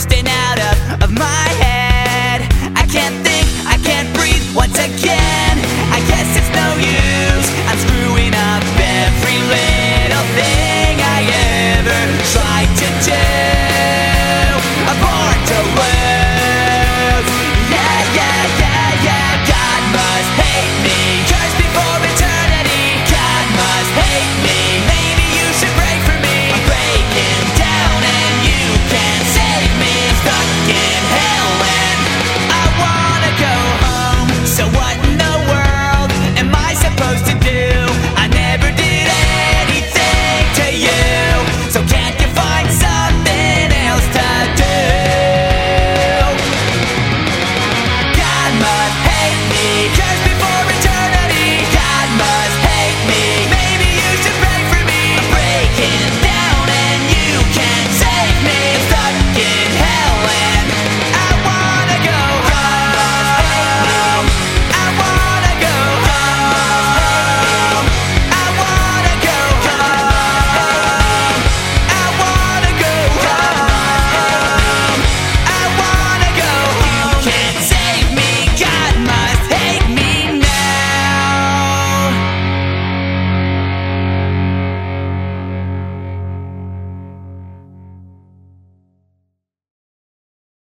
Standing.